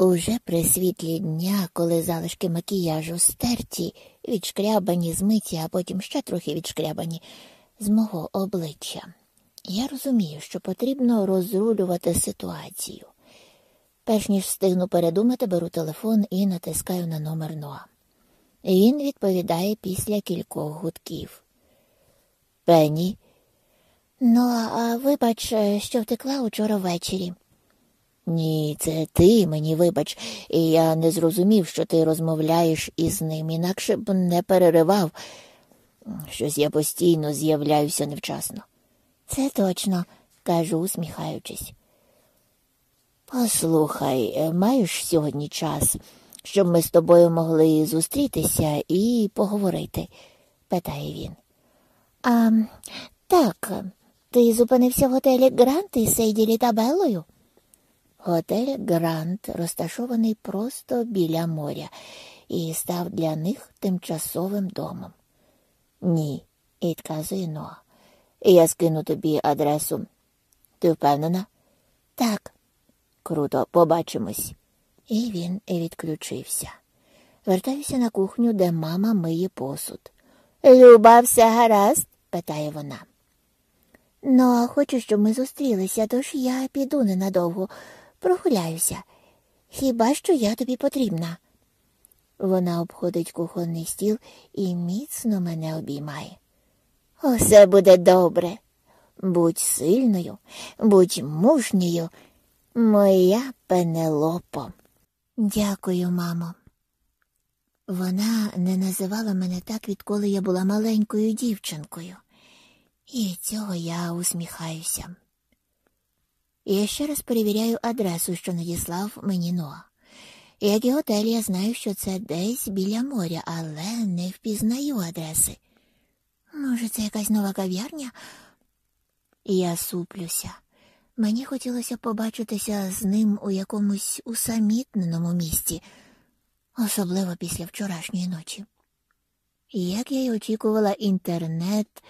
Уже при світлі дня, коли залишки макіяжу стерті, відшкрябані, змиті, а потім ще трохи відшкрябані з мого обличчя, я розумію, що потрібно розрулювати ситуацію. Перш ніж встигну передумати, беру телефон і натискаю на номер Ноа. Він відповідає після кількох гудків. Пенні. Ну, а вибач, що втекла учора ввечері. Ні, це ти мені вибач, і я не зрозумів, що ти розмовляєш із ним, інакше б не переривав. Щось я постійно з'являюся невчасно. Це точно, кажу, усміхаючись. Послухай, маєш сьогодні час, щоб ми з тобою могли зустрітися і поговорити? питає він. А так, ти зупинився в готелі Грант із Сейділі та Беллою? Готель Грант розташований просто біля моря і став для них тимчасовим домом. Ні, відказує Ноа. Я скину тобі адресу. Ти впевнена? Так. Круто, побачимось. І він відключився. Вертаюся на кухню, де мама миє посуд. Люба, все гаразд? питає вона. Ну, а хочу, щоб ми зустрілися, тож я піду ненадовго, прогуляюся. Хіба що я тобі потрібна? Вона обходить кухонний стіл і міцно мене обіймає. Усе буде добре. Будь сильною, будь мужньою, моя пенелопо. Дякую, мамо. Вона не називала мене так, відколи я була маленькою дівчинкою, і цього я усміхаюся. Я ще раз перевіряю адресу, що надіслав мені Ноа. Як і готель, я знаю, що це десь біля моря, але не впізнаю адреси. Може, це якась нова кав'ярня? Я суплюся. Мені хотілося побачитися з ним у якомусь усамітненому місці, особливо після вчорашньої ночі. Як я й очікувала, інтернет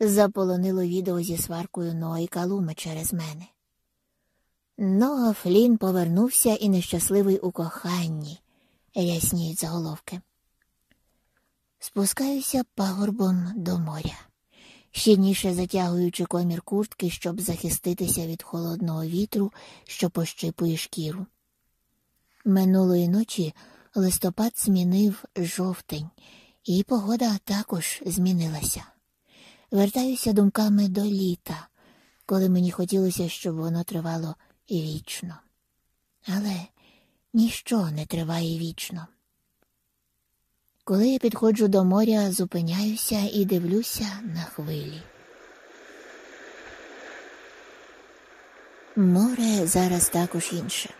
заполонило відео зі сваркою Ноа і Калуми через мене. Ноа Флін повернувся і нещасливий у коханні, рясніють заголовки. Спускаюся пагорбом до моря, щільніше затягуючи комір куртки, щоб захиститися від холодного вітру, що пощипує шкіру. Минулої ночі листопад змінив жовтень, і погода також змінилася. Вертаюся думками до літа, коли мені хотілося, щоб воно тривало вічно. Але ніщо не триває вічно. Коли я підходжу до моря, зупиняюся і дивлюся на хвилі. Море зараз також інше.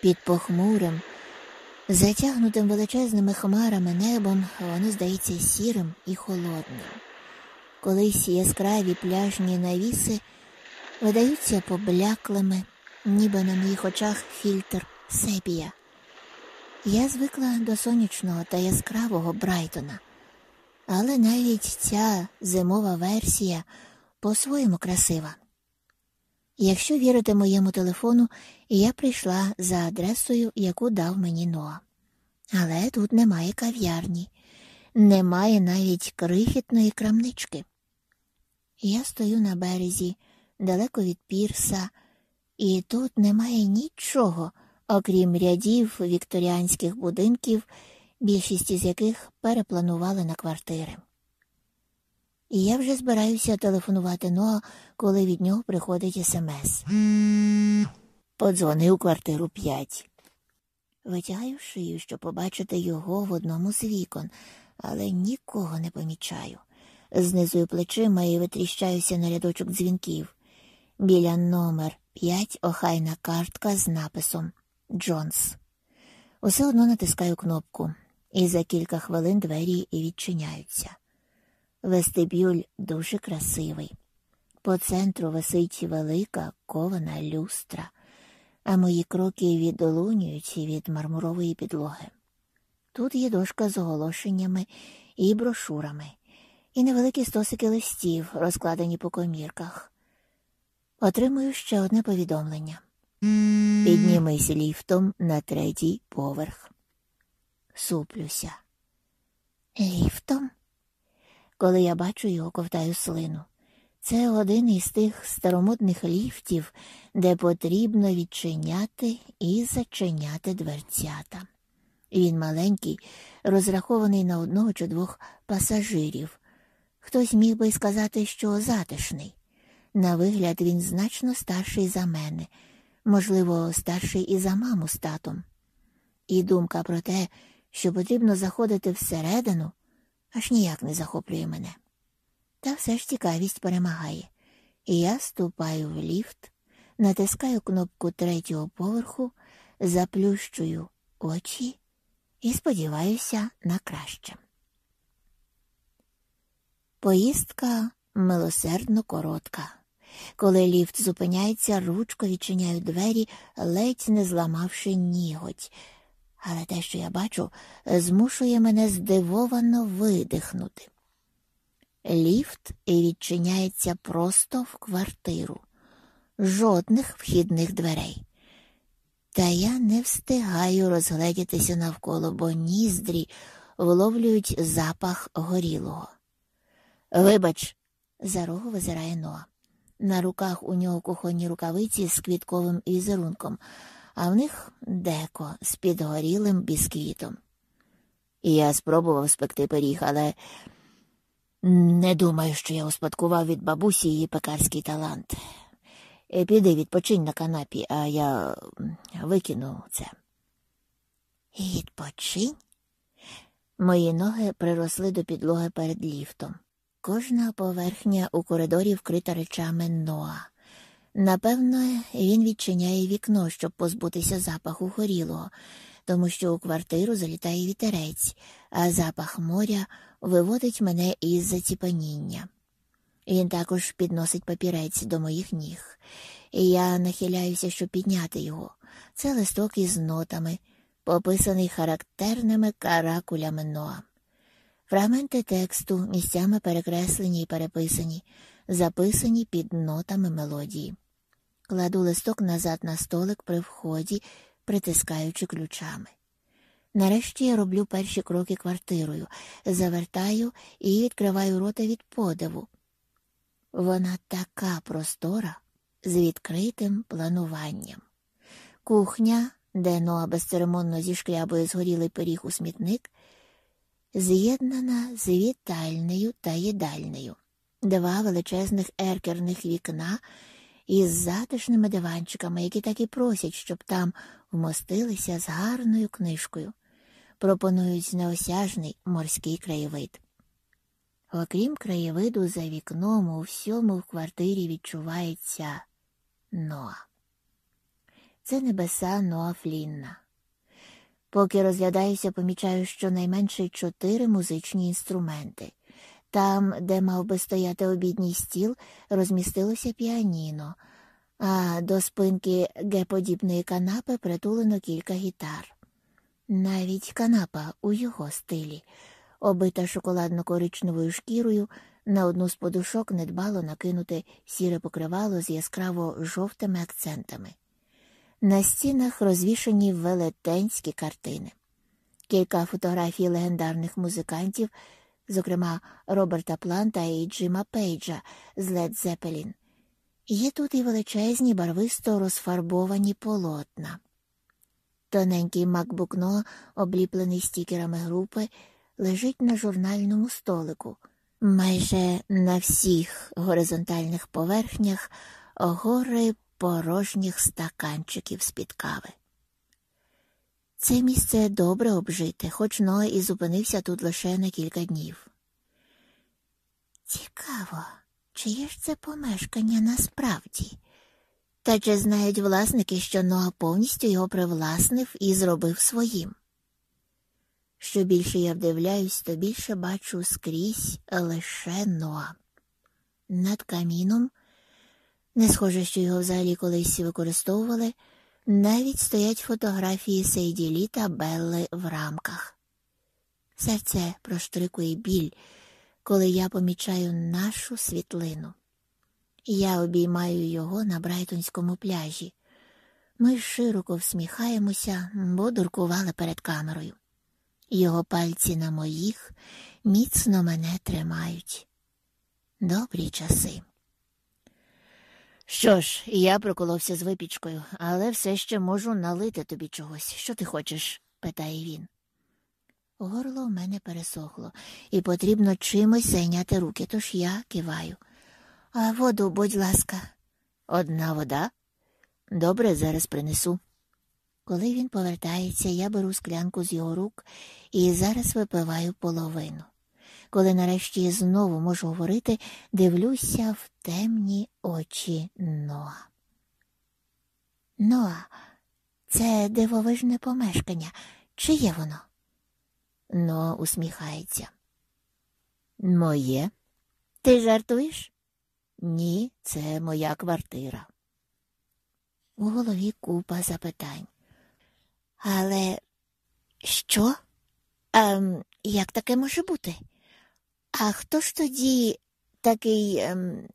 Під похмурим, затягнутим величезними хмарами небом, воно здається сірим і холодним. Колись яскраві пляжні навіси видаються побляклими, ніби на моїх очах фільтр сепія. Я звикла до сонячного та яскравого Брайтона, але навіть ця зимова версія по-своєму красива. Якщо вірити моєму телефону, я прийшла за адресою, яку дав мені Ноа. Але тут немає кав'ярні, немає навіть крихітної крамнички. Я стою на березі, далеко від пірса, і тут немає нічого, окрім рядів вікторіанських будинків, більшість із яких перепланували на квартири. І я вже збираюся телефонувати Ноа, коли від нього приходить смс. Подзвони у квартиру п'ять. Витягаю шию, щоб побачити його в одному з вікон, але нікого не помічаю. Знизую плечима і витріщаюся на рядочок дзвінків. Біля номер п'ять охайна картка з написом Джонс. Усе одно натискаю кнопку, і за кілька хвилин двері відчиняються. Вестибюль дуже красивий. По центру висить велика кована люстра, а мої кроки відолунюють від мармурової підлоги. Тут є дошка з оголошеннями і брошурами, і невеликі стосики листів, розкладені по комірках. Отримую ще одне повідомлення. Піднімись ліфтом на третій поверх. Суплюся. Ліфтом? Коли я бачу його, ковтаю слину. Це один із тих старомодних ліфтів, де потрібно відчиняти і зачиняти дверцята. Він маленький, розрахований на одного чи двох пасажирів. Хтось міг би сказати, що затишний. На вигляд, він значно старший за мене, можливо, старший і за маму з татом. І думка про те, що потрібно заходити всередину, аж ніяк не захоплює мене. Та все ж цікавість перемагає, і я ступаю в ліфт, натискаю кнопку третього поверху, заплющую очі і сподіваюся на краще. Поїздка милосердно коротка. Коли ліфт зупиняється, ручко відчиняю двері, ледь не зламавши ніготь. Але те, що я бачу, змушує мене здивовано видихнути. Ліфт відчиняється просто в квартиру, жодних вхідних дверей. Та я не встигаю розгледітися навколо, бо ніздрі вловлюють запах горілого. Вибач, за рогу визирає Ноа. На руках у нього кухонні рукавиці з квітковим візерунком, а в них деко з підгорілим бісквітом. Я спробував спекти пиріг, але не думаю, що я успадкував від бабусі її пекарський талант. Е, піди відпочинь на канапі, а я викину це. Відпочинь? Мої ноги приросли до підлоги перед ліфтом. Кожна поверхня у коридорі вкрита речами Ноа. Напевно, він відчиняє вікно, щоб позбутися запаху горілого, тому що у квартиру залітає вітерець, а запах моря виводить мене із заціпаніння. Він також підносить папірець до моїх ніг, і я нахиляюся, щоб підняти його. Це листок із нотами, пописаний характерними каракулями Ноа. Фрагменти тексту місцями перекреслені і переписані, записані під нотами мелодії. Кладу листок назад на столик при вході, притискаючи ключами. Нарешті я роблю перші кроки квартирою, завертаю і відкриваю рота від подиву. Вона така простора з відкритим плануванням. Кухня, де Ноа безцеремонно зішкрябує згорілий пиріг у смітник, з'єднана з вітальнею та їдальнею, два величезних еркерних вікна із затишними диванчиками, які так і просять, щоб там вмостилися з гарною книжкою, пропонують неосяжний морський краєвид. Окрім краєвиду за вікном, у всьому в квартирі відчувається Ноа. Це небеса Ноа Флінна. Поки розглядаюся, помічаю щонайменше чотири музичні інструменти. Там, де мав би стояти обідній стіл, розмістилося піаніно, а до спинки геподібної канапи притулено кілька гітар. Навіть канапа у його стилі, обита шоколадно-коричневою шкірою, на одну з подушок недбало накинути сіре покривало з яскраво жовтими акцентами. На стінах розвішані велетенські картини, кілька фотографій легендарних музикантів, зокрема Роберта Планта і Джима Пейджа з Лед Зепелін. Є тут і величезні барвисто розфарбовані полотна. Тоненький макбукно, обліплений стікерами групи, лежить на журнальному столику. Майже на всіх горизонтальних поверхнях гори порожніх стаканчиків з-під кави. Це місце добре обжите, хоч Ной і зупинився тут лише на кілька днів. Цікаво, чиє ж це помешкання насправді? Та чи знають власники, що Ноа повністю його привласнив і зробив своїм? Що більше я вдивляюсь, то більше бачу скрізь лише Ноа. Над каміном не схоже, що його взагалі колись використовували, навіть стоять фотографії Сейділі та Белли в рамках. Серце проштрикує біль, коли я помічаю нашу світлину. Я обіймаю його на Брайтонському пляжі. Ми широко всміхаємося, бо дуркували перед камерою. Його пальці на моїх міцно мене тримають. Добрі часи. Що ж, я проколовся з випічкою, але все ще можу налити тобі чогось. Що ти хочеш? питає він. Горло в мене пересохло, і потрібно чимось зайняти руки, тож я киваю. А воду, будь ласка, одна вода? Добре, зараз принесу. Коли він повертається, я беру склянку з його рук і зараз випиваю половину. Коли нарешті знову можу говорити, дивлюся в темні очі Ноа. Ноа, це дивовижне помешкання. Чиє воно? Ноа усміхається. Моє? Ти жартуєш? Ні, це моя квартира. У голові купа запитань. Але що? Ем, Як таке може бути? А хто ж тоді такий. Ем...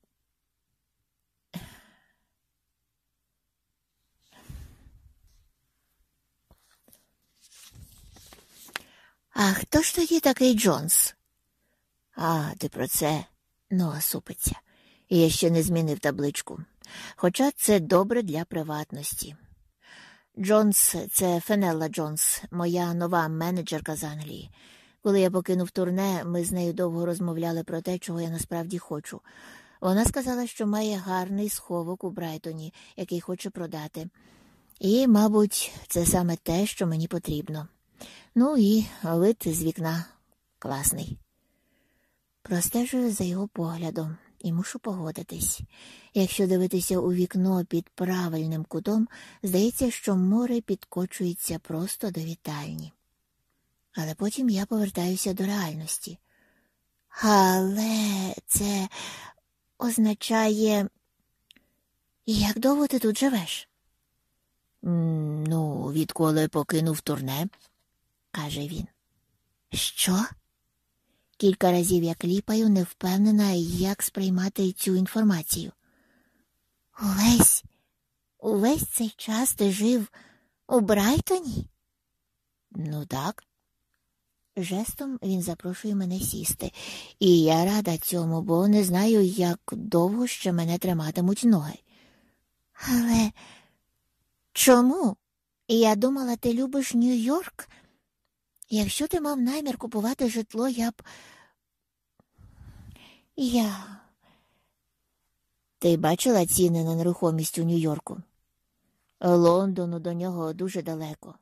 А хто ж тоді такий Джонс? А, ти про це Ноа супиться. Я ще не змінив табличку. Хоча це добре для приватності. Джонс це Фенелла Джонс, моя нова менеджерка з Англії. Коли я покинув турне, ми з нею довго розмовляли про те, чого я насправді хочу. Вона сказала, що має гарний сховок у Брайтоні, який хоче продати. І, мабуть, це саме те, що мені потрібно. Ну і вид з вікна класний. Простежую за його поглядом і мушу погодитись. Якщо дивитися у вікно під правильним кутом, здається, що море підкочується просто до вітальні. Але потім я повертаюся до реальності. Але це означає, як довго ти тут живеш? Ну, відколи покинув турне, каже він. Що? Кілька разів я кліпаю, не впевнена, як сприймати цю інформацію. Увесь, увесь цей час ти жив у Брайтоні? Ну, так. Жестом він запрошує мене сісти, і я рада цьому, бо не знаю, як довго ще мене триматимуть ноги. Але чому? Я думала, ти любиш Нью-Йорк. Якщо ти мав намір купувати житло, я б. Я. Ти бачила ціни на нерухомість у Нью-Йорку? Лондону до нього дуже далеко.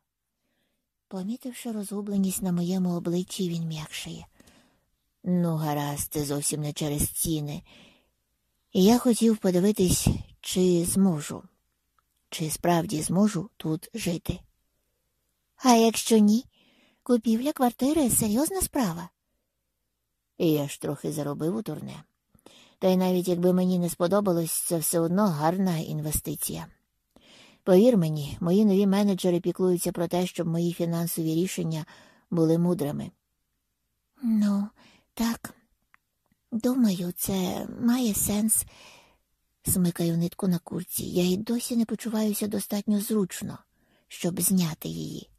Помітивши розгубленість на моєму обличчі, він м'якшає. Ну, гаразд, це зовсім не через ціни. І я хотів подивитись, чи зможу, чи справді зможу тут жити. А якщо ні, купівля квартири серйозна справа. І я ж трохи заробив у турне. Та й навіть якби мені не сподобалось, це все одно гарна інвестиція. Повір мені, мої нові менеджери піклуються про те, щоб мої фінансові рішення були мудрими. Ну, так, думаю, це має сенс. Смикаю нитку на курці. Я й досі не почуваюся достатньо зручно, щоб зняти її.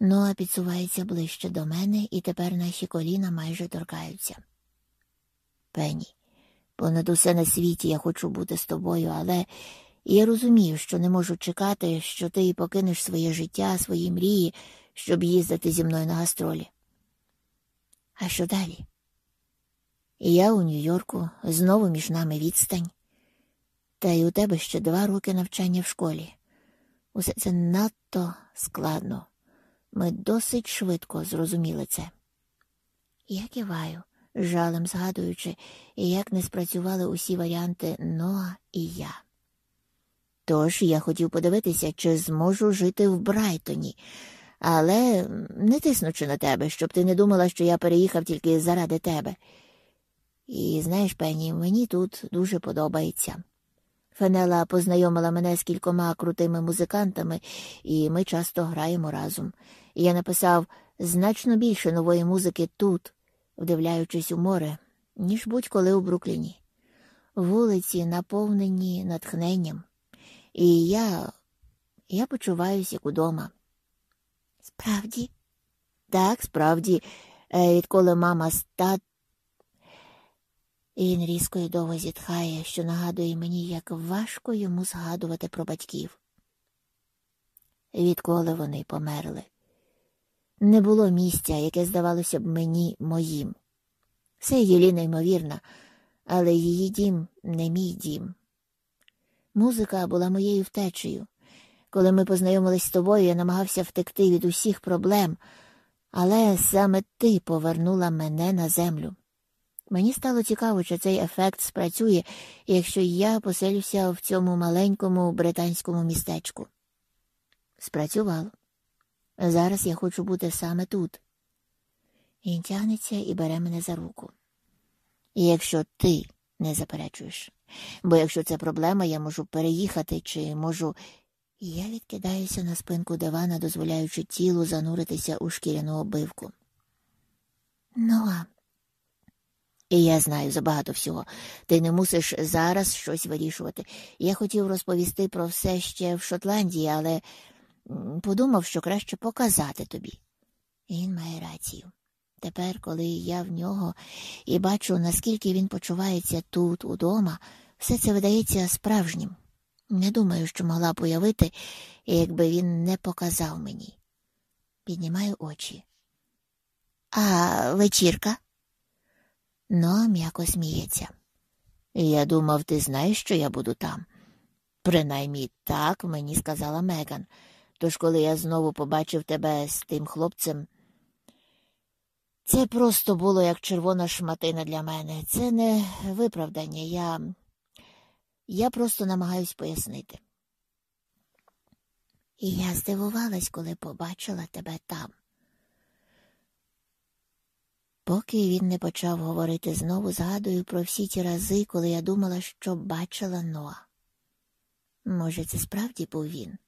Ноа підсувається ближче до мене, і тепер наші коліна майже торкаються. Пені, понад усе на світі я хочу бути з тобою, але я розумію, що не можу чекати, що ти покинеш своє життя, свої мрії, щоб їздити зі мною на гастролі. А що далі? Я у Нью-Йорку, знову між нами відстань, та й у тебе ще два роки навчання в школі. Усе це надто складно. Ми досить швидко зрозуміли це. Я киваю, жалем згадуючи, як не спрацювали усі варіанти Ноа і я. Тож я хотів подивитися, чи зможу жити в Брайтоні, але не тиснучи на тебе, щоб ти не думала, що я переїхав тільки заради тебе. І знаєш, Пенні, мені тут дуже подобається. Фенела познайомила мене з кількома крутими музикантами, і ми часто граємо разом. Я написав значно більше нової музики тут, вдивляючись у море, ніж будь-коли у Брукліні. Вулиці наповнені натхненням. І я Я почуваюся як удома. Справді? Так, справді, е, відколи мама ста. І він різко і довго зітхає, що нагадує мені, як важко йому згадувати про батьків. Відколи вони померли. Не було місця, яке здавалося б мені моїм. Все Єлі неймовірна, але її дім не мій дім. Музика була моєю втечею. Коли ми познайомились з тобою, я намагався втекти від усіх проблем, але саме ти повернула мене на землю. Мені стало цікаво, чи цей ефект спрацює, якщо я поселюся в цьому маленькому британському містечку. Спрацювало. Зараз я хочу бути саме тут. Він тягнеться і бере мене за руку. І якщо ти не заперечуєш, бо якщо це проблема, я можу переїхати чи можу. Я відкидаюся на спинку дивана, дозволяючи тілу зануритися у шкіряну обивку. Ну, а і я знаю забагато всього. Ти не мусиш зараз щось вирішувати. Я хотів розповісти про все ще в Шотландії, але подумав, що краще показати тобі. Він має рацію. Тепер, коли я в нього і бачу, наскільки він почувається тут, удома, все це видається справжнім. Не думаю, що могла б уявити, якби він не показав мені. Піднімаю очі. А вечірка? Но м'яко сміється. Я думав, ти знаєш, що я буду там. Принаймні так мені сказала Меган. Тож, коли я знову побачив тебе з тим хлопцем, це просто було як червона шматина для мене. Це не виправдання. Я Я просто намагаюсь пояснити. І я здивувалась, коли побачила тебе там. Поки він не почав говорити знову, згадую про всі ті рази, коли я думала, що бачила Ноа. Може, це справді був він?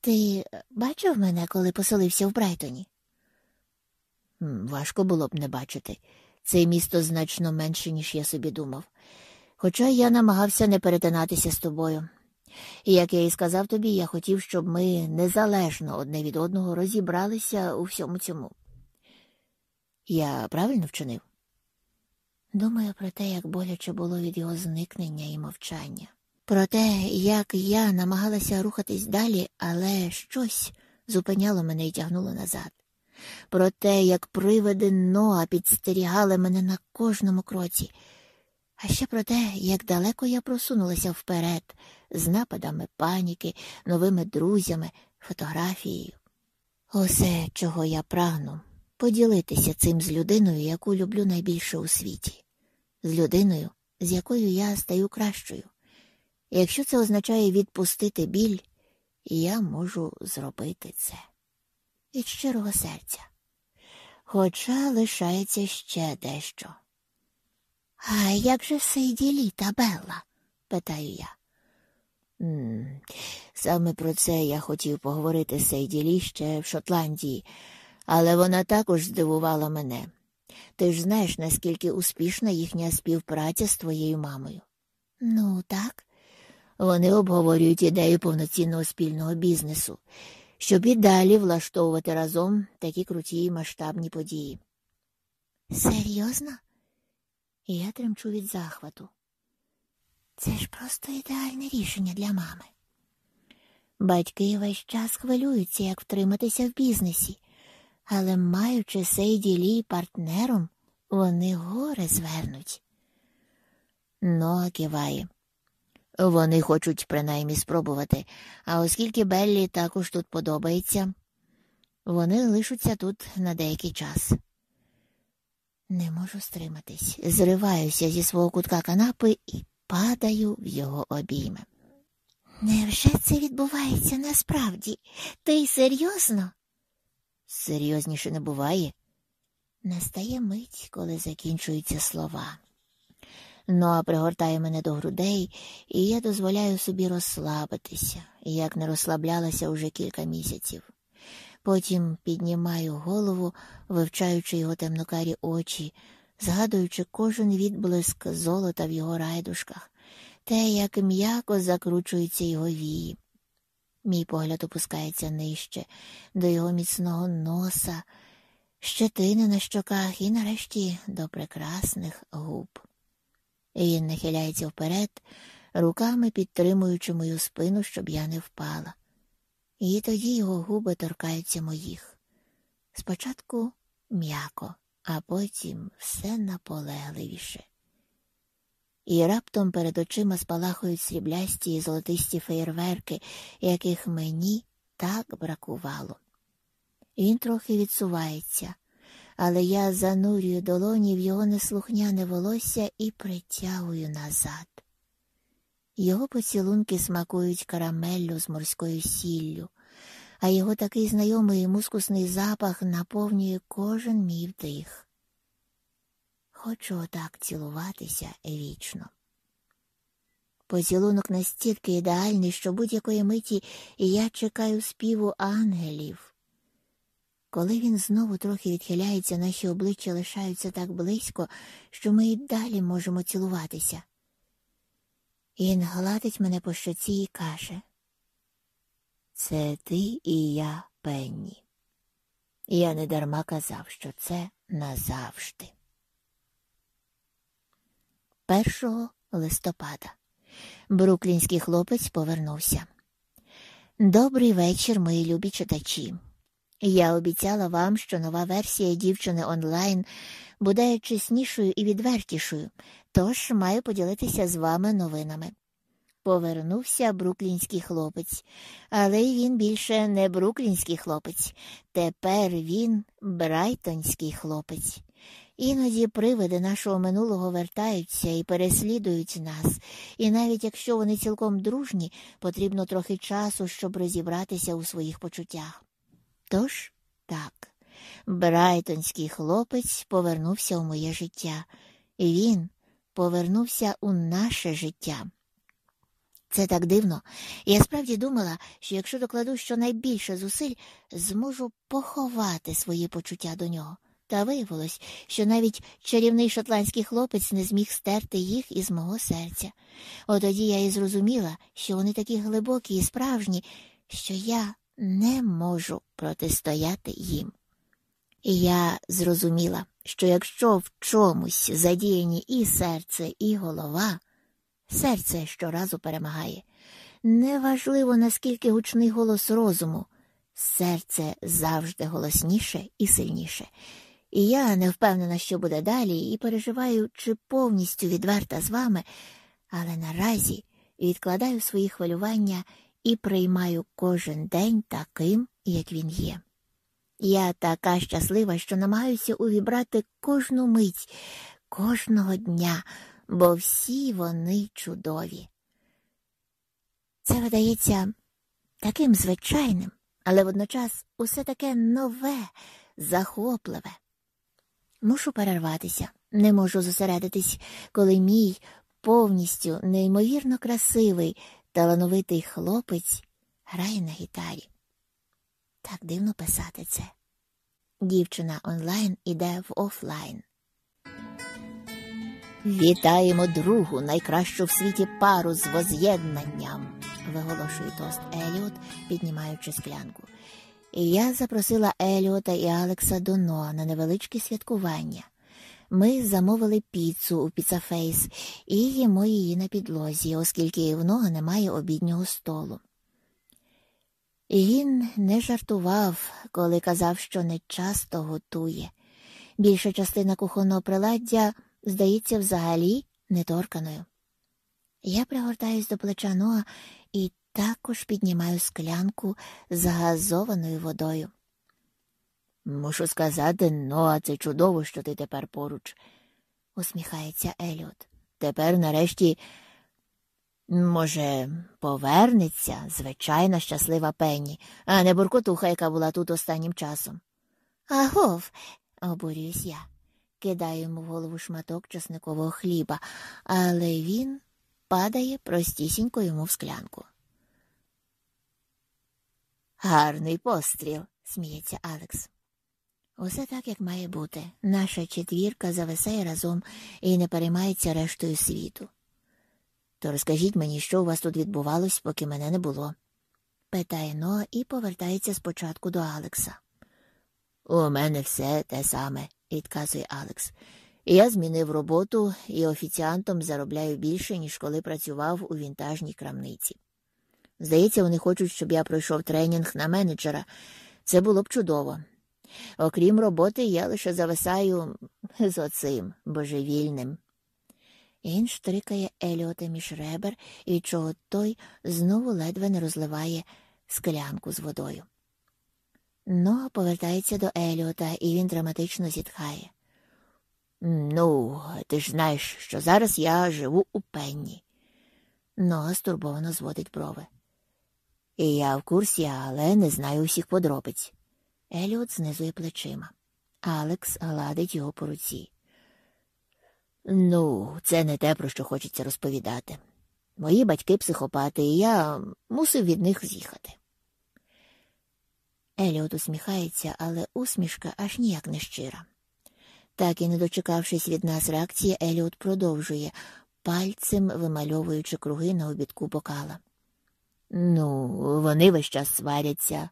Ти бачив мене, коли поселився в Брайтоні? Важко було б не бачити. Це місто значно менше, ніж я собі думав. Хоча я намагався не перетинатися з тобою. І як я і сказав тобі, я хотів, щоб ми незалежно одне від одного розібралися у всьому цьому. Я правильно вчинив? Думаю про те, як боляче було від його зникнення і мовчання. Про те, як я намагалася рухатись далі, але щось зупиняло мене і тягнуло назад. Про те, як привиди Ноа підстерігали мене на кожному кроці, а ще про те, як далеко я просунулася вперед з нападами паніки, новими друзями, фотографією. Усе, чого я прагну, поділитися цим з людиною, яку люблю найбільше у світі, з людиною, з якою я стаю кращою. Якщо це означає відпустити біль, я можу зробити це від щирого серця. Хоча лишається ще дещо. А як же Сейділі та Белла? питаю я. М -м, саме про це я хотів поговорити з Сейділі ще в Шотландії, але вона також здивувала мене. Ти ж знаєш, наскільки успішна їхня співпраця з твоєю мамою. Ну, так. Вони обговорюють ідею повноцінного спільного бізнесу, щоб і далі влаштовувати разом такі круті масштабні події. Серйозно? І я тремчу від захвату. Це ж просто ідеальне рішення для мами. Батьки весь час хвилюються, як втриматися в бізнесі, але, маючи Сейді Лі партнером, вони горе звернуть. Ну, киває. Вони хочуть принаймні спробувати, а оскільки Беллі також тут подобається, вони лишаться тут на деякий час. Не можу стриматись, зриваюся зі свого кутка канапи і падаю в його обійми. Невже це відбувається насправді? Ти серйозно? Серйозніше не буває. Настає мить, коли закінчуються слова. Ноа пригортає мене до грудей, і я дозволяю собі розслабитися, як не розслаблялася уже кілька місяців. Потім піднімаю голову, вивчаючи його темнокарі очі, згадуючи кожен відблиск золота в його райдушках, те, як м'яко закручуються його вії. Мій погляд опускається нижче, до його міцного носа, щетини на щоках і, нарешті, до прекрасних губ. Він нахиляється вперед, руками підтримуючи мою спину, щоб я не впала. І тоді його губи торкаються моїх. Спочатку м'яко, а потім все наполегливіше. І раптом перед очима спалахують сріблясті і золотисті феєрверки, яких мені так бракувало. Він трохи відсувається, але я занурюю долоні в його неслухняне волосся і притягую назад. Його поцілунки смакують карамеллю з морською сіллю, а його такий знайомий мускусний запах наповнює кожен мій вдих. Хочу отак цілуватися вічно. Поцілунок настільки ідеальний, що будь-якої миті я чекаю співу ангелів. Коли він знову трохи відхиляється, наші обличчя лишаються так близько, що ми й далі можемо цілуватися. Він гладить мене по щоці і каже Це ти і я, Пенні. Я недарма казав, що це назавжди. 1 листопада Бруклінський хлопець повернувся. Добрий вечір, мої любі читачі. Я обіцяла вам, що нова версія дівчини онлайн буде чеснішою і відвертішою, тож маю поділитися з вами новинами. Повернувся бруклінський хлопець, але він більше не бруклінський хлопець, тепер він брайтонський хлопець. Іноді привиди нашого минулого вертаються і переслідують нас, і навіть якщо вони цілком дружні, потрібно трохи часу, щоб розібратися у своїх почуттях. Тож так, брайтонський хлопець повернувся у моє життя, він повернувся у наше життя. Це так дивно. Я справді думала, що якщо докладу щонайбільше зусиль, зможу поховати свої почуття до нього. Та виявилось, що навіть чарівний шотландський хлопець не зміг стерти їх із мого серця. Отоді я і зрозуміла, що вони такі глибокі і справжні, що я не можу протистояти їм. І я зрозуміла, що якщо в чомусь задіяні і серце, і голова, серце щоразу перемагає. Неважливо, наскільки гучний голос розуму, серце завжди голосніше і сильніше. І я не впевнена, що буде далі, і переживаю, чи повністю відверта з вами, але наразі відкладаю свої хвилювання і приймаю кожен день таким, як він є. Я така щаслива, що намагаюся увібрати кожну мить, кожного дня, бо всі вони чудові. Це видається таким звичайним, але водночас усе таке нове, захопливе. Мушу перерватися, не можу зосередитись, коли мій повністю неймовірно красивий, талановитий хлопець грає на гітарі. Так дивно писати це. Дівчина онлайн іде в офлайн. Вітаємо другу найкращу в світі пару з воз'єднанням, виголошує тост Еліот, піднімаючи склянку. І я запросила Еліота і Алекса до Ноа на невеличке святкування. Ми замовили піцу у піцафейс і їмо її на підлозі, оскільки в Ноа немає обіднього столу. Він не жартував, коли казав, що не часто готує. Більша частина кухонного приладдя, здається, взагалі неторканою. Я пригортаюсь до плеча Ноа і також піднімаю склянку з газованою водою. Мушу сказати, Ноа, це чудово, що ти тепер поруч, усміхається Еліот. Тепер, нарешті, може, повернеться звичайна щаслива пенні, а не буркотуха, яка була тут останнім часом. Агов, обурююсь я, кидаю йому в голову шматок часникового хліба, але він падає простісінько йому в склянку. Гарний постріл, сміється Алекс. Усе так, як має бути. Наша четвірка зависає разом і не переймається рештою світу. То розкажіть мені, що у вас тут відбувалось, поки мене не було. питає Ноа і повертається спочатку до Алекса. У мене все те саме, відказує Алекс. Я змінив роботу і офіціантом заробляю більше, ніж коли працював у вінтажній крамниці. Здається, вони хочуть, щоб я пройшов тренінг на менеджера. Це було б чудово. Окрім роботи, я лише зависаю з оцим божевільним. Він штрикає Еліота між ребер, і чого той знову ледве не розливає склянку з водою. Нога повертається до Еліота, і він драматично зітхає. Ну, ти ж знаєш, що зараз я живу у пенні. Нога стурбовано зводить брови. І я в курсі, але не знаю усіх подробиць. Еліот знизує плечима. Алекс гладить його по руці. Ну, це не те, про що хочеться розповідати. Мої батьки психопати, і я мусив від них з'їхати. Еліот усміхається, але усмішка аж ніяк не щира. Так і не дочекавшись від нас реакції, Еліот продовжує, пальцем вимальовуючи круги на обідку бокала. Ну, вони весь час сваряться.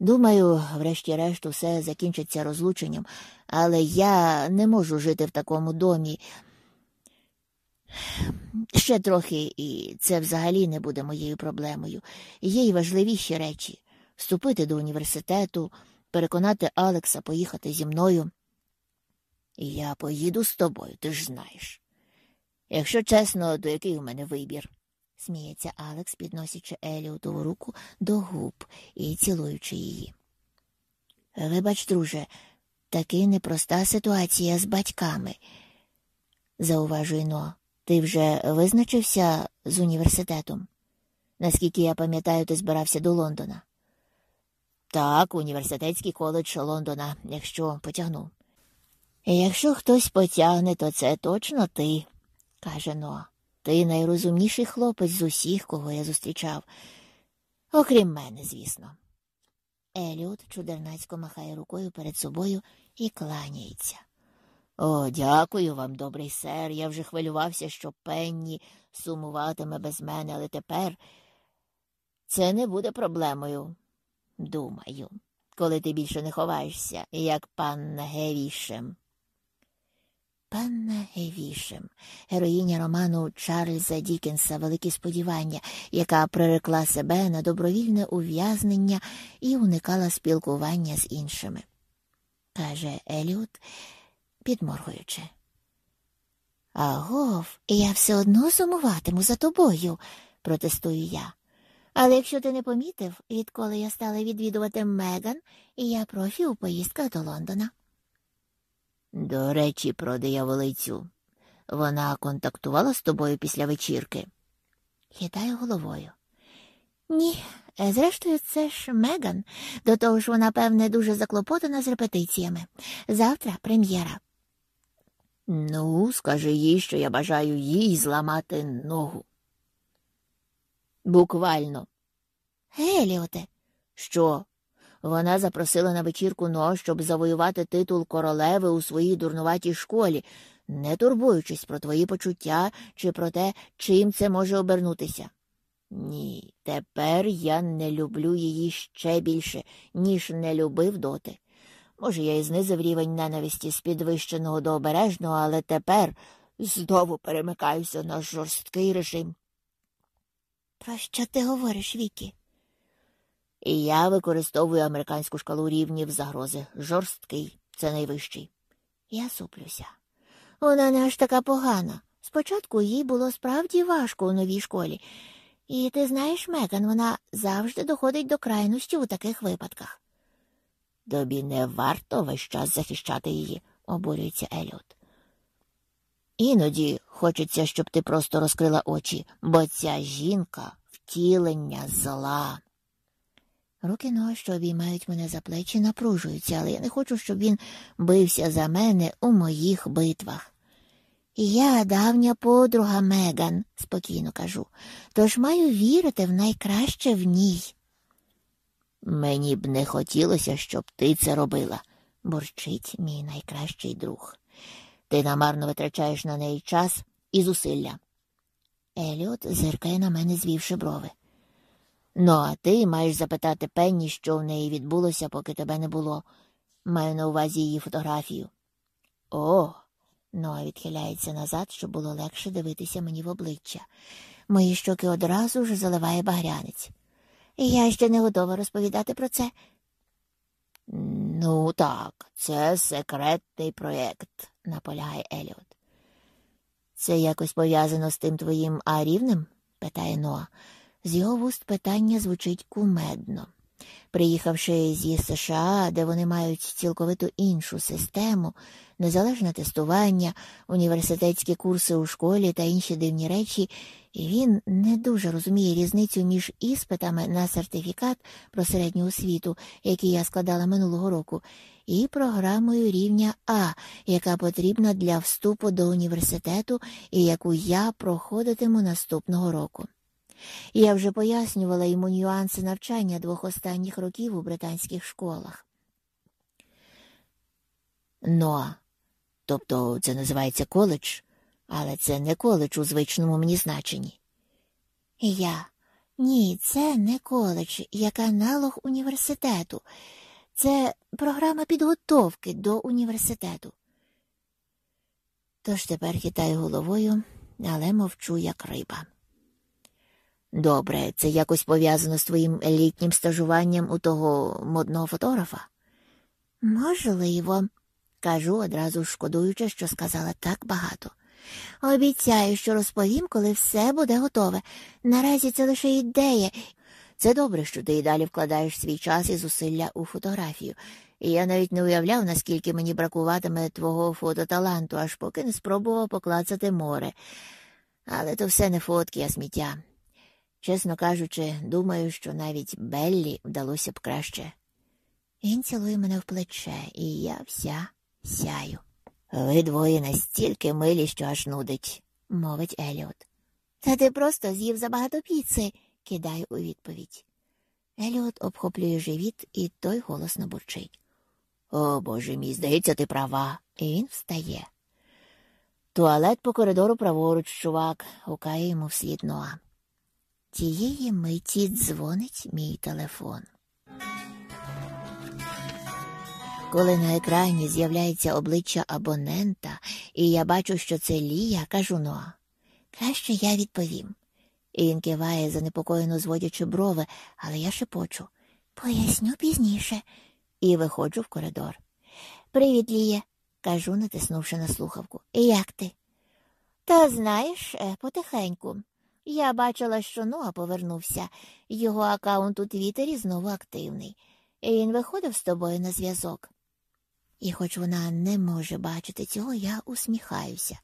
Думаю, врешті-решт, усе закінчиться розлученням, але я не можу жити в такому домі. Ще трохи, і це взагалі не буде моєю проблемою. Є й важливіші речі вступити до університету, переконати Алекса поїхати зі мною. Я поїду з тобою, ти ж знаєш. Якщо чесно, то який у мене вибір? Сміється Алекс, підносячи Еліотову руку до губ і цілуючи її. Вибач, друже, таки непроста ситуація з батьками, зауважує Но. Ти вже визначився з університетом? Наскільки я пам'ятаю, ти збирався до Лондона. Так, університетський коледж Лондона, якщо потягну. Якщо хтось потягне, то це точно ти, каже Ноа. Ти найрозумніший хлопець з усіх, кого я зустрічав, окрім мене, звісно. Еліот чудернацько махає рукою перед собою і кланяється. О, дякую вам, добрий сер. Я вже хвилювався, що пенні сумуватиме без мене, але тепер це не буде проблемою. Думаю, коли ти більше не ховаєшся, як панна Гевішем. Панна Гевішем, героїня роману Чарльза Дікенса Великі сподівання, яка прирекла себе на добровільне ув'язнення і уникала спілкування з іншими, каже Еліот, підморгуючи. Агов, я все одно сумуватиму за тобою, протестую я. Але якщо ти не помітив, відколи я стала відвідувати Меган, і я профі у поїздках до Лондона. До речі, про дияволицю. Вона контактувала з тобою після вечірки? Хитаю головою. Ні, зрештою, це ж Меган. До того ж, вона, певне, дуже заклопотана з репетиціями. Завтра прем'єра. Ну, скажи їй, що я бажаю їй зламати ногу. Буквально. Геліоте, що? Вона запросила на вечірку но, щоб завоювати титул королеви у своїй дурнуватій школі, не турбуючись про твої почуття чи про те, чим це може обернутися. Ні, тепер я не люблю її ще більше, ніж не любив доти. Може, я і знизив рівень ненависті з підвищеного до обережного, але тепер знову перемикаюся на жорсткий режим. Про що ти говориш, Вікі? І я використовую американську шкалу рівнів загрози. Жорсткий, це найвищий. Я суплюся. Вона не аж така погана. Спочатку їй було справді важко у новій школі. І ти знаєш, Меган, вона завжди доходить до крайності у таких випадках. Тобі не варто весь час захищати її, обурюється Еліот. Іноді хочеться, щоб ти просто розкрила очі, бо ця жінка втілення зла. Руки ного, що обіймають мене за плечі, напружуються, але я не хочу, щоб він бився за мене у моїх битвах. Я давня подруга Меган, спокійно кажу, тож маю вірити в найкраще в ній. Мені б не хотілося, щоб ти це робила, бурчить мій найкращий друг. Ти намарно витрачаєш на неї час і зусилля. Еліот зиркає на мене, звівши брови. Ну, а ти маєш запитати Пенні, що в неї відбулося, поки тебе не було. Маю на увазі її фотографію. О, Ноа відхиляється назад, щоб було легше дивитися мені в обличчя. Мої щоки одразу ж заливає багрянець. Я ще не готова розповідати про це. Ну, так, це секретний проєкт, наполягає Еліот. Це якось пов'язано з тим твоїм А рівнем? питає Ноа. З його вуст питання звучить кумедно. Приїхавши зі США, де вони мають цілковито іншу систему, незалежне тестування, університетські курси у школі та інші дивні речі, він не дуже розуміє різницю між іспитами на сертифікат про середню освіту, який я складала минулого року, і програмою рівня А, яка потрібна для вступу до університету і яку я проходитиму наступного року. Я вже пояснювала йому нюанси навчання двох останніх років у британських школах. Ноа, тобто це називається коледж, але це не коледж у звичному мені значенні. Я. Ні, це не коледж, як аналог університету. Це програма підготовки до університету. Тож тепер хитаю головою, але мовчу, як риба. Добре, це якось пов'язано з твоїм літнім стажуванням у того модного фотографа? Можливо, кажу, одразу шкодуючи, що сказала так багато. Обіцяю, що розповім, коли все буде готове. Наразі це лише ідея. Це добре, що ти і далі вкладаєш свій час і зусилля у фотографію. І я навіть не уявляв, наскільки мені бракуватиме твого фототаланту, аж поки не спробував поклацати море. Але то все не фотки, а сміття. Чесно кажучи, думаю, що навіть Беллі вдалося б краще. Він цілує мене в плече, і я вся сяю. Ви двоє настільки милі, що аж нудить, мовить Еліот. Та ти просто з'їв забагато піци, кидаю у відповідь. Еліот обхоплює живіт, і той голосно бурчить. О, боже мій, здається, ти права. І він встає. Туалет по коридору праворуч, чувак, гукає йому вслід Ноа. Тієї миті дзвонить мій телефон. Коли на екрані з'являється обличчя абонента, і я бачу, що це Лія, кажу Ноа. Краще я відповім. І він киває, занепокоєно зводячи брови, але я шепочу. Поясню пізніше. І виходжу в коридор. Привіт, Ліє, кажу, натиснувши на слухавку. Як ти? Та знаєш, е, потихеньку. Я бачила, що Ноа повернувся. Його аккаунт у Твіттері знову активний. І Він виходив з тобою на зв'язок. І хоч вона не може бачити цього, я усміхаюся.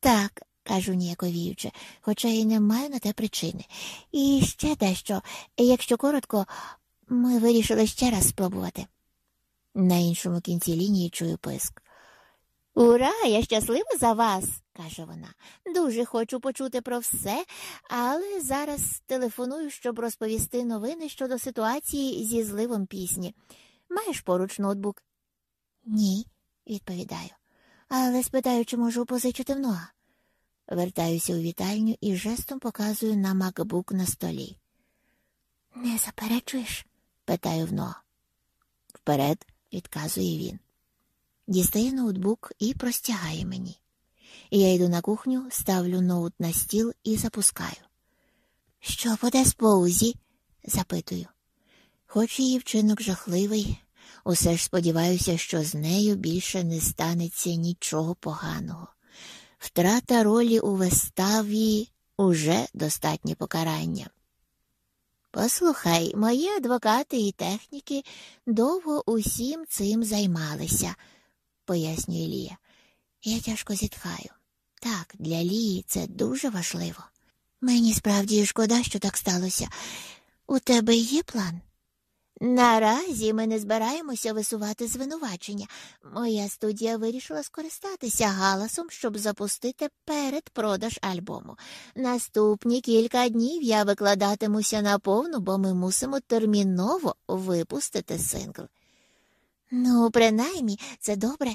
Так, кажу ніяковіючи, хоча й не маю на те причини. І ще дещо, якщо коротко, ми вирішили ще раз спробувати. На іншому кінці лінії чую писк. Ура, я щаслива за вас, каже вона. Дуже хочу почути про все, але зараз телефоную, щоб розповісти новини щодо ситуації зі зливом пісні. Маєш поруч ноутбук? Ні, відповідаю. Але спитаю, чи можу позичити в нога. Вертаюся у вітальню і жестом показую на макбук на столі. Не заперечуєш? питаю в нога. Вперед, відказує він. Дістає ноутбук і простягає мені. Я йду на кухню, ставлю ноут на стіл і запускаю. Що буде з Поузі? запитую. Хоч її вчинок жахливий, усе ж сподіваюся, що з нею більше не станеться нічого поганого. Втрата ролі у виставі уже достатнє покарання. Послухай, мої адвокати і техніки довго усім цим займалися, пояснює Лія. Я тяжко зітхаю. Так, для Лії це дуже важливо. Мені справді шкода, що так сталося. У тебе є план? Наразі ми не збираємося висувати звинувачення. Моя студія вирішила скористатися галасом, щоб запустити передпродаж альбому. Наступні кілька днів я викладатимуся наповну, бо ми мусимо терміново випустити сингл. Ну, принаймні, це добре.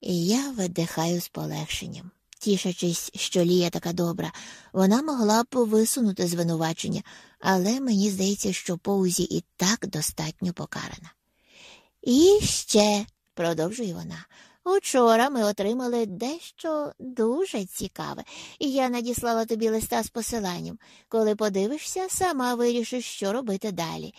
І я видихаю з полегшенням. Тішачись, що Лія така добра, вона могла б висунути звинувачення, але мені здається, що Поузі і так достатньо покарана. І ще, продовжує вона, учора ми отримали дещо дуже цікаве, і я надіслала тобі листа з посиланням. Коли подивишся, сама вирішиш, що робити далі.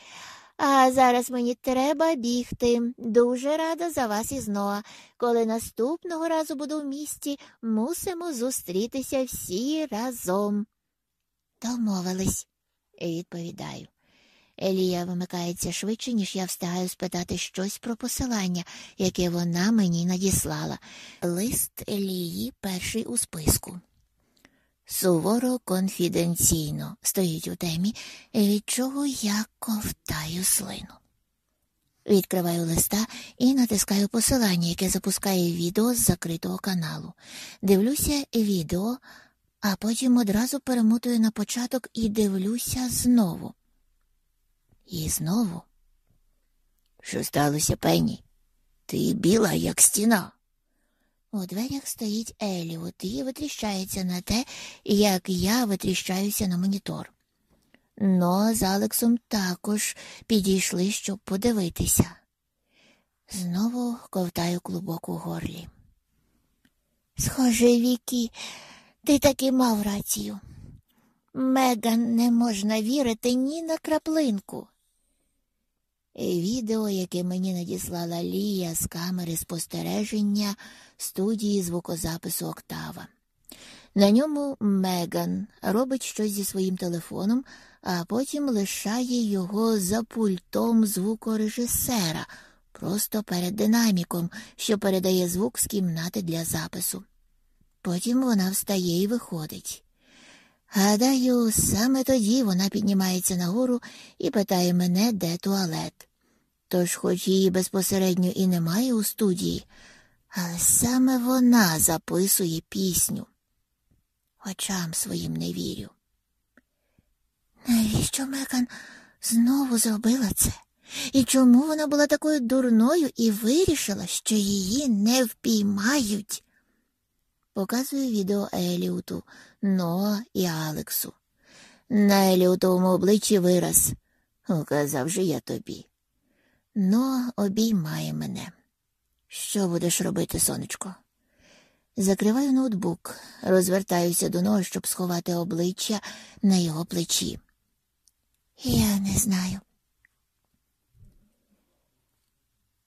А зараз мені треба бігти. Дуже рада за вас із Ноа. Коли наступного разу буду в місті, мусимо зустрітися всі разом. Домовились, відповідаю. Елія вимикається швидше, ніж я встигаю спитати щось про посилання, яке вона мені надіслала. Лист Елії перший у списку. Суворо конфіденційно стоїть у темі, від чого я ковтаю слину. Відкриваю листа і натискаю посилання, яке запускає відео з закритого каналу. Дивлюся відео, а потім одразу перемотую на початок і дивлюся знову. І знову. Що сталося, Пенні? Ти біла, як стіна. У дверях стоїть Еліот і витріщається на те, як я витріщаюся на монітор. Но з Алексом також підійшли, щоб подивитися. Знову ковтаю клубок у горлі. Схоже, Вікі, ти таки мав рацію. Меган не можна вірити ні на краплинку. Відео, яке мені надіслала Лія з камери спостереження студії звукозапису Октава. На ньому Меган робить щось зі своїм телефоном, а потім лишає його за пультом звукорежисера, просто перед динаміком, що передає звук з кімнати для запису. Потім вона встає і виходить. Гадаю, саме тоді вона піднімається нагору і питає мене, де туалет. Тож, хоч її безпосередньо і немає у студії, але саме вона записує пісню. Очам своїм не вірю. Навіщо Меган знову зробила це? І чому вона була такою дурною і вирішила, що її не впіймають? Показую відео Еліуту, Ноа і Алексу. На Еліутовому обличчі вираз. Указав же я тобі. Ноа обіймає мене. Що будеш робити, сонечко? Закриваю ноутбук, розвертаюся до нього, щоб сховати обличчя на його плечі. Я не знаю.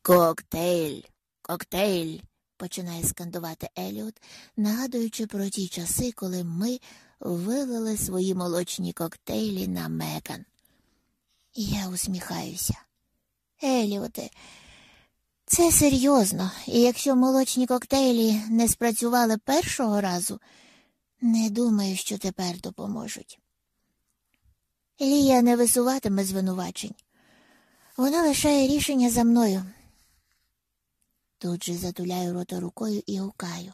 Коктейль, коктейль, починає скандувати Еліот, нагадуючи про ті часи, коли ми вилили свої молочні коктейлі на Меган. Я усміхаюся. Еліоте, це серйозно, і якщо молочні коктейлі не спрацювали першого разу, не думаю, що тепер допоможуть. Лія не висуватиме звинувачень. Вона лишає рішення за мною. Тут же затуляю рота рукою і гукаю.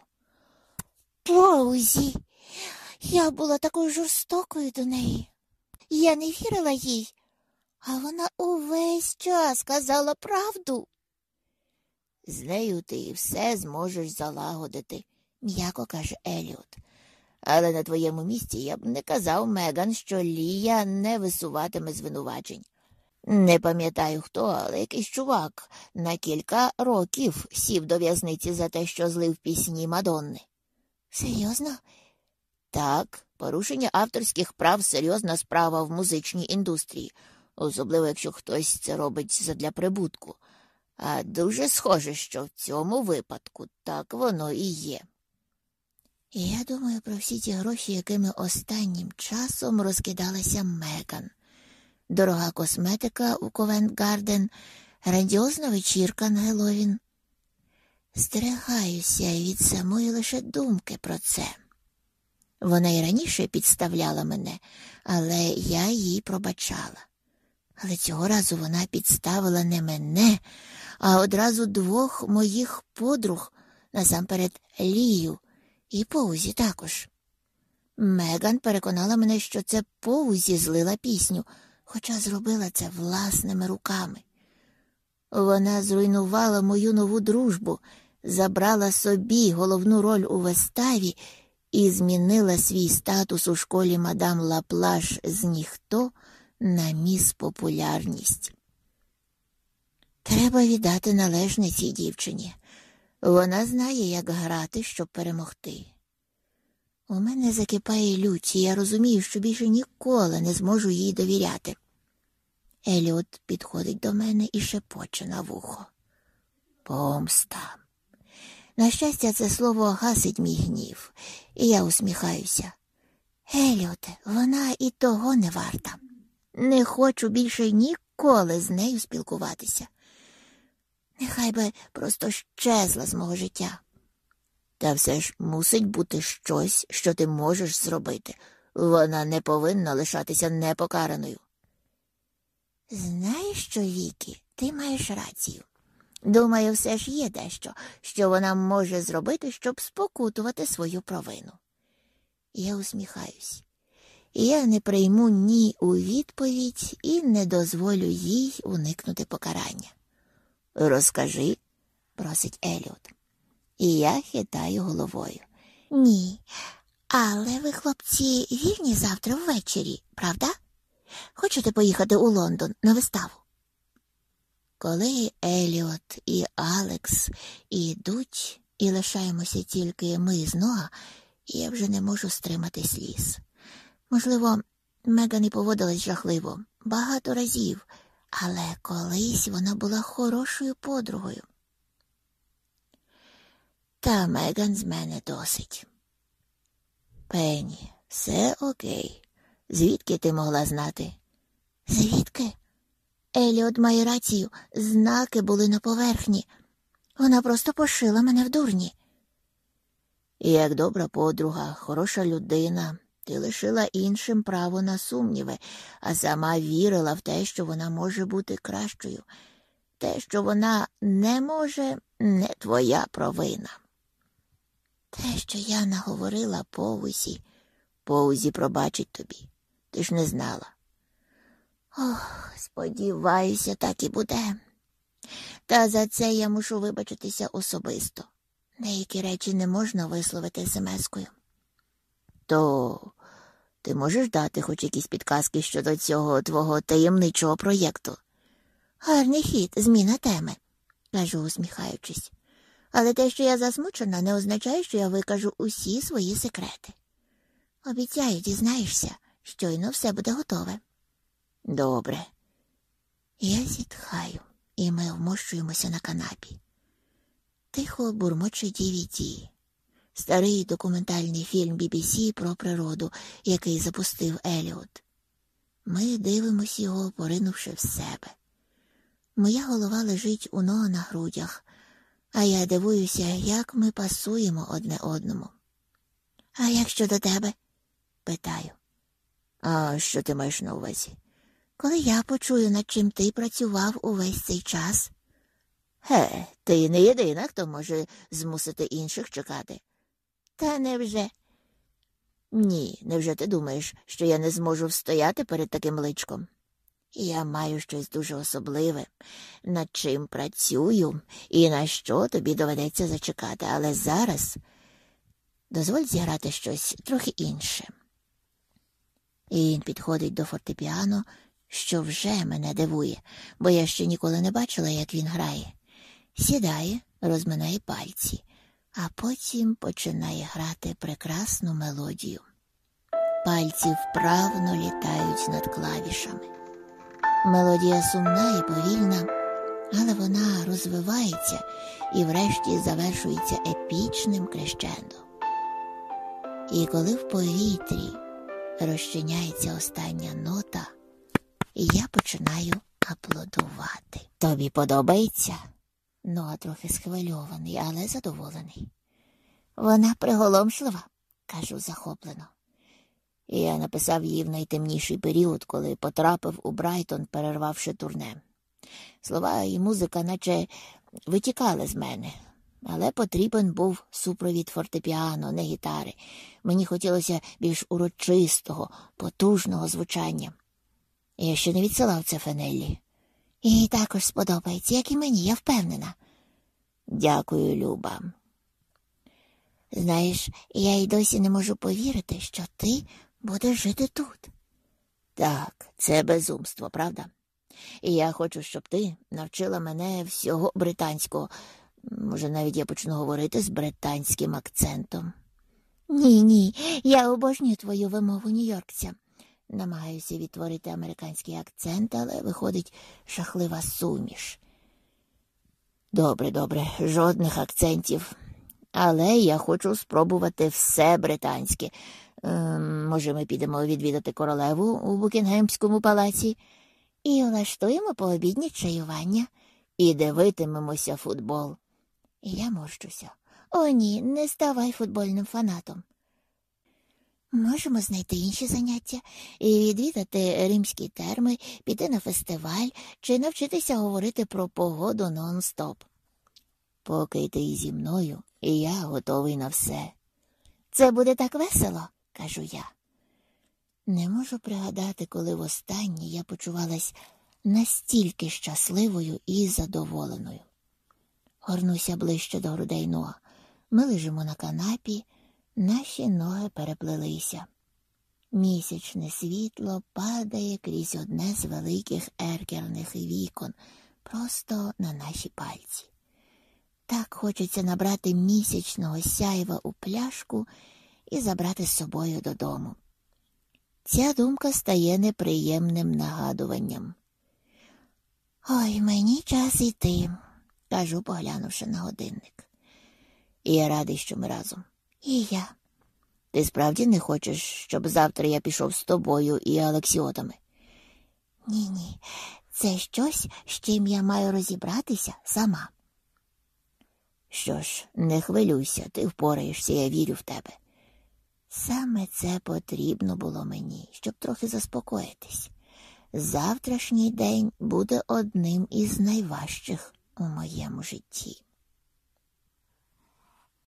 Поузі, я була такою жорстокою до неї. Я не вірила їй, а вона увесь час казала правду. З нею ти все зможеш залагодити, м'яко каже Еліот. Але на твоєму місці я б не казав Меган, що Лія не висуватиме звинувачень. Не пам'ятаю хто, але якийсь чувак на кілька років сів до в'язниці за те, що злив пісні Мадонни. Серйозно? Так, порушення авторських прав серйозна справа в музичній індустрії, особливо якщо хтось це робить задля прибутку. А дуже схоже, що в цьому випадку так воно і є. І я думаю про всі ті гроші, якими останнім часом розкидалася Меган. Дорога косметика у Ковент Гарден, грандіозна вечірка на Геловін. Стерегаюся від самої лише думки про це. Вона й раніше підставляла мене, але я їй пробачала. Але цього разу вона підставила не мене, а одразу двох моїх подруг, насамперед Лію і Поузі також. Меган переконала мене, що це Поузі злила пісню, хоча зробила це власними руками. Вона зруйнувала мою нову дружбу, забрала собі головну роль у виставі і змінила свій статус у школі мадам Лаплаш з ніхто на міс популярність. Треба віддати належне цій дівчині. Вона знає, як грати, щоб перемогти. У мене закипає лють, і я розумію, що більше ніколи не зможу їй довіряти. Еліот підходить до мене і шепоче на вухо. Помста. На щастя, це слово гасить мій гнів, і я усміхаюся. Еліоте, вона і того не варта. Не хочу більше ніколи з нею спілкуватися. Нехай би просто щезла з мого життя. Та все ж мусить бути щось, що ти можеш зробити. Вона не повинна лишатися непокараною. Знаєш що, Вікі, ти маєш рацію. Думаю, все ж є дещо, що вона може зробити, щоб спокутувати свою провину. Я усміхаюсь. Я не прийму ні у відповідь і не дозволю їй уникнути покарання. Розкажи, просить Еліот. І я хитаю головою. Ні, але ви, хлопці, вільні завтра ввечері, правда? Хочете поїхати у Лондон на виставу? Коли Еліот і Алекс ідуть, і лишаємося тільки ми з нога, я вже не можу стримати сліз. Можливо, Меган і поводилась жахливо багато разів, але колись вона була хорошою подругою. Та Меган з мене досить. Пенні, все окей. Звідки ти могла знати? Звідки? Еліот має рацію, знаки були на поверхні. Вона просто пошила мене в дурні. Як добра подруга, хороша людина, ти лишила іншим право на сумніви, а сама вірила в те, що вона може бути кращою. Те, що вона не може, не твоя провина. Те, що я наговорила Поузі, Поузі пробачить тобі. Ти ж не знала. Ох, сподіваюся, так і буде. Та за це я мушу вибачитися особисто. Деякі речі не можна висловити смс-кою. То ти можеш дати хоч якісь підказки щодо цього твого таємничого проєкту? Гарний хід, зміна теми, кажу, усміхаючись. Але те, що я засмучена, не означає, що я викажу усі свої секрети. Обіцяю, дізнаєшся, щойно все буде готове. Добре. Я зітхаю, і ми вмощуємося на канапі. Тихо бурмоче DVD. Старий документальний фільм BBC про природу, який запустив Еліот. Ми дивимося його, поринувши в себе. Моя голова лежить у нього на грудях, а я дивуюся, як ми пасуємо одне одному. А як щодо тебе? питаю. А що ти маєш на увазі? Коли я почую, над чим ти працював увесь цей час. Ге, ти не єдина, хто може змусити інших чекати. Та невже? Ні, невже ти думаєш, що я не зможу встояти перед таким личком? Я маю щось дуже особливе, над чим працюю і на що тобі доведеться зачекати, але зараз дозволь зіграти щось трохи інше. І він підходить до фортепіано, що вже мене дивує, бо я ще ніколи не бачила, як він грає. Сідає, розминає пальці, а потім починає грати прекрасну мелодію. Пальці вправно літають над клавішами. Мелодія сумна і повільна, але вона розвивається і врешті завершується епічним крещендо. І коли в повітрі розчиняється остання нота, я починаю аплодувати. Тобі подобається? Ну, а трохи схвильований, але задоволений. Вона приголомшлива, кажу захоплено. Я написав її в найтемніший період, коли потрапив у Брайтон, перервавши турне. Слова і музика, наче витікали з мене, але потрібен був супровід фортепіано, не гітари. Мені хотілося більш урочистого, потужного звучання. Я ще не відсилав це Фенеллі. Їй також сподобається, як і мені, я впевнена. Дякую, Люба. Знаєш, я й досі не можу повірити, що ти будеш жити тут. Так, це безумство, правда? І я хочу, щоб ти навчила мене всього британського. Може, навіть я почну говорити з британським акцентом. Ні, ні, я обожнюю твою вимову нью-йоркця. Намагаюся відтворити американський акцент, але виходить жахлива суміш. Добре, добре, жодних акцентів. Але я хочу спробувати все британське. Ем, може, ми підемо відвідати королеву у Букінгемському палаці і влаштуємо пообідні чаювання і дивитимемося футбол. Я морщуся. О, ні, не ставай футбольним фанатом. Можемо знайти інші заняття і відвідати римські терми, піти на фестиваль чи навчитися говорити про погоду нон-стоп. Поки ти зі мною, і я готовий на все. Це буде так весело, кажу я. Не можу пригадати, коли востаннє я почувалась настільки щасливою і задоволеною. Горнуся ближче до грудей нога. Ми лежимо на канапі, наші ноги переплелися. Місячне світло падає крізь одне з великих еркерних вікон, просто на наші пальці. Так хочеться набрати місячного сяйва у пляшку і забрати з собою додому. Ця думка стає неприємним нагадуванням. Ой, мені час іти, кажу, поглянувши на годинник. І я радий, що ми разом. І я. Ти справді не хочеш, щоб завтра я пішов з тобою і Алексіотами? Ні, ні, це щось, з чим я маю розібратися сама. Що ж, не хвилюйся, ти впораєшся, я вірю в тебе. Саме це потрібно було мені, щоб трохи заспокоїтись. Завтрашній день буде одним із найважчих у моєму житті.